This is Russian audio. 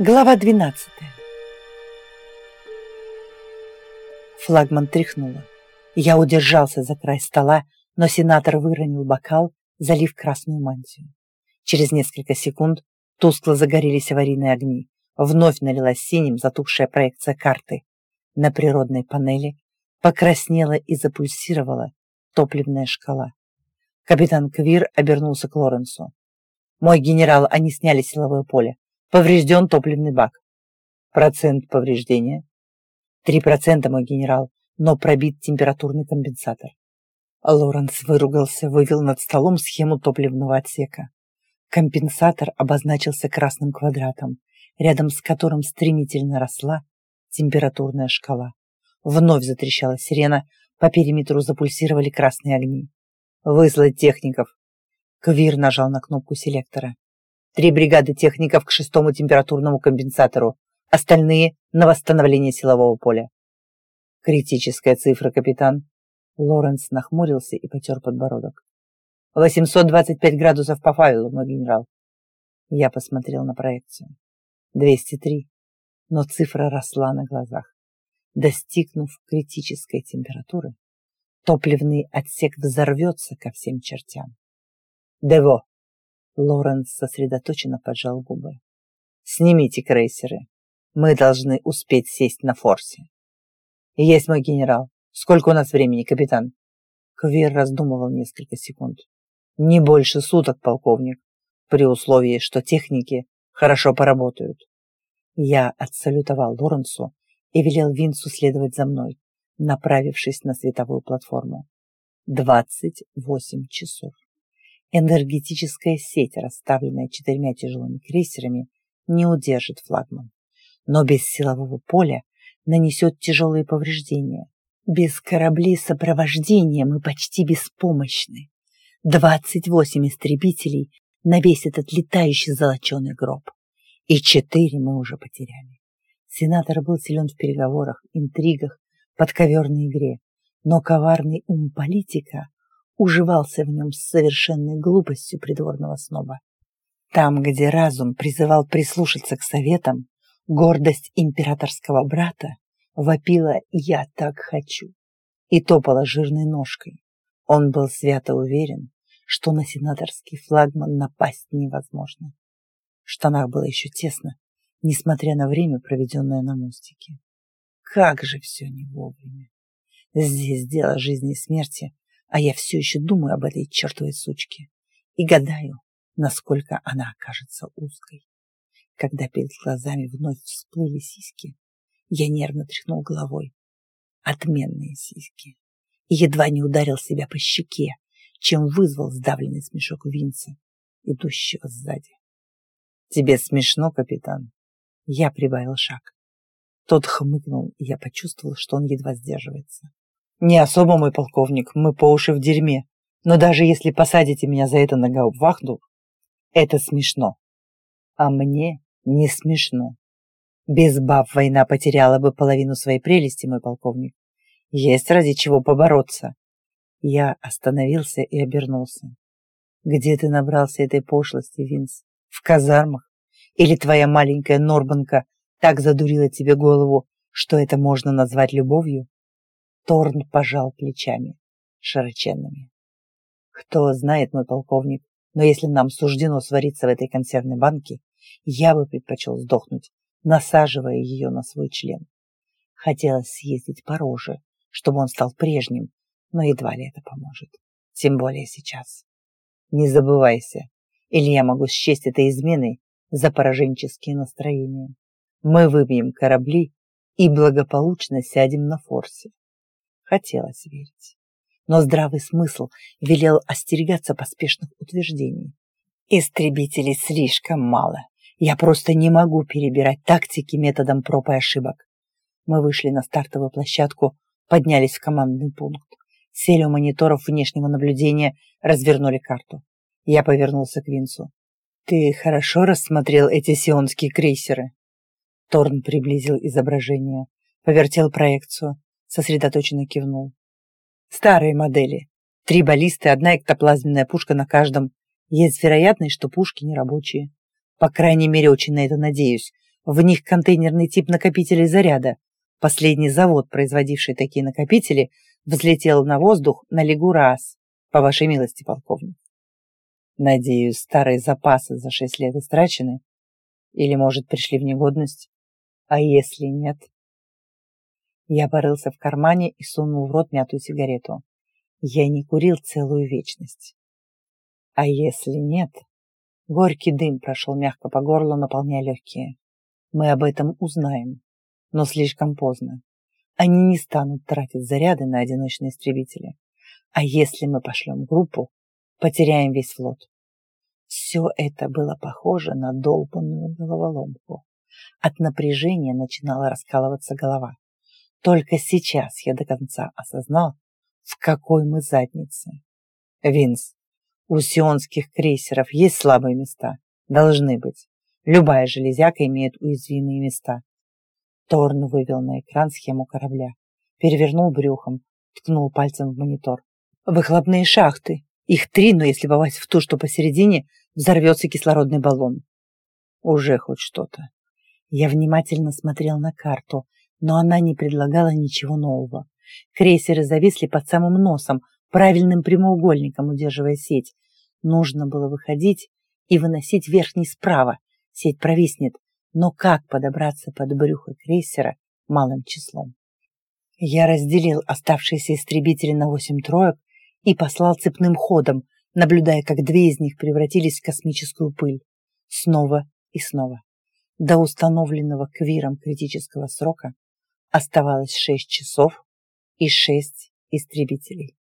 Глава 12 Флагман тряхнула. Я удержался за край стола, но сенатор выронил бокал, залив красную мантию. Через несколько секунд тускло загорелись аварийные огни. Вновь налилась синим затухшая проекция карты. На природной панели покраснела и запульсировала топливная шкала. Капитан Квир обернулся к Лоренсу. «Мой генерал, они сняли силовое поле. Поврежден топливный бак. Процент повреждения. Три процента, мой генерал, но пробит температурный компенсатор. Лоренс выругался, вывел над столом схему топливного отсека. Компенсатор обозначился красным квадратом, рядом с которым стремительно росла температурная шкала. Вновь затрещала сирена, по периметру запульсировали красные огни. «Выслать техников!» Квир нажал на кнопку селектора. Три бригады техников к шестому температурному компенсатору, остальные на восстановление силового поля. Критическая цифра, капитан. Лоренс нахмурился и потер подбородок. 825 градусов по файлу, мой генерал. Я посмотрел на проекцию. 203. Но цифра росла на глазах. Достигнув критической температуры, топливный отсек взорвется ко всем чертям. Дево, Лоренс сосредоточенно поджал губы. «Снимите крейсеры. Мы должны успеть сесть на форсе». «Есть мой генерал. Сколько у нас времени, капитан?» Квир раздумывал несколько секунд. «Не больше суток, полковник, при условии, что техники хорошо поработают». Я отсалютовал Лоренсу и велел Винсу следовать за мной, направившись на световую платформу. Двадцать восемь часов. Энергетическая сеть, расставленная четырьмя тяжелыми крейсерами, не удержит флагман. Но без силового поля нанесет тяжелые повреждения. Без кораблей сопровождения мы почти беспомощны. Двадцать восемь истребителей на весь этот летающий золоченый гроб. И четыре мы уже потеряли. Сенатор был силен в переговорах, интригах, подковерной игре, но коварный ум политика уживался в нем с совершенной глупостью придворного сноба. Там, где разум призывал прислушаться к советам, гордость императорского брата вопила «я так хочу» и топала жирной ножкой. Он был свято уверен, что на сенаторский флагман напасть невозможно. В штанах было еще тесно, несмотря на время, проведенное на мостике. Как же все не вовремя! Здесь дело жизни и смерти, а я все еще думаю об этой чертовой сучке и гадаю, насколько она окажется узкой. Когда перед глазами вновь всплыли сиськи, я нервно тряхнул головой. Отменные сиськи. И едва не ударил себя по щеке, чем вызвал сдавленный смешок Винца, идущего сзади. «Тебе смешно, капитан?» Я прибавил шаг. Тот хмыкнул, и я почувствовал, что он едва сдерживается. Не особо, мой полковник, мы по уши в дерьме. Но даже если посадите меня за это на гауптвахту, это смешно. А мне не смешно. Без баб война потеряла бы половину своей прелести, мой полковник. Есть ради чего побороться. Я остановился и обернулся. Где ты набрался этой пошлости, Винс? В казармах? Или твоя маленькая Норбанка так задурила тебе голову, что это можно назвать любовью? Торн пожал плечами широченными. Кто знает, мой полковник, но если нам суждено свариться в этой консервной банке, я бы предпочел сдохнуть, насаживая ее на свой член. Хотелось съездить по роже, чтобы он стал прежним, но едва ли это поможет. Тем более сейчас. Не забывайся, или я могу счесть это изменой за пораженческие настроения. Мы выбьем корабли и благополучно сядем на форсе. Хотелось верить. Но здравый смысл велел остерегаться поспешных утверждений. Истребителей слишком мало. Я просто не могу перебирать тактики методом проб и ошибок. Мы вышли на стартовую площадку, поднялись в командный пункт. Сели у мониторов внешнего наблюдения, развернули карту. Я повернулся к Винсу. «Ты хорошо рассмотрел эти сионские крейсеры?» Торн приблизил изображение, повертел проекцию, сосредоточенно кивнул. Старые модели. Три баллисты, одна эктоплазменная пушка на каждом. Есть вероятность, что пушки не рабочие. По крайней мере, очень на это надеюсь. В них контейнерный тип накопителей заряда. Последний завод, производивший такие накопители, взлетел на воздух на легу раз, по вашей милости, полковник. Надеюсь, старые запасы за шесть лет истрачены? Или, может, пришли в негодность? А если нет? Я порылся в кармане и сунул в рот мятую сигарету. Я не курил целую вечность. А если нет? Горький дым прошел мягко по горлу, наполняя легкие. Мы об этом узнаем, но слишком поздно. Они не станут тратить заряды на одиночные истребители. А если мы пошлем группу, потеряем весь флот. Все это было похоже на долбанную головоломку. От напряжения начинала раскалываться голова. Только сейчас я до конца осознал, в какой мы заднице. Винс, у сионских крейсеров есть слабые места? Должны быть. Любая железяка имеет уязвимые места. Торн вывел на экран схему корабля, перевернул брюхом, ткнул пальцем в монитор. Выхлопные шахты. Их три, но если попасть в ту, что посередине, взорвется кислородный баллон. Уже хоть что-то. Я внимательно смотрел на карту, но она не предлагала ничего нового. Крейсеры зависли под самым носом, правильным прямоугольником удерживая сеть. Нужно было выходить и выносить верхний справа. Сеть провиснет, но как подобраться под брюхо крейсера малым числом? Я разделил оставшиеся истребители на восемь троек и послал цепным ходом, наблюдая, как две из них превратились в космическую пыль. Снова и снова. До установленного квиром критического срока оставалось шесть часов и шесть истребителей.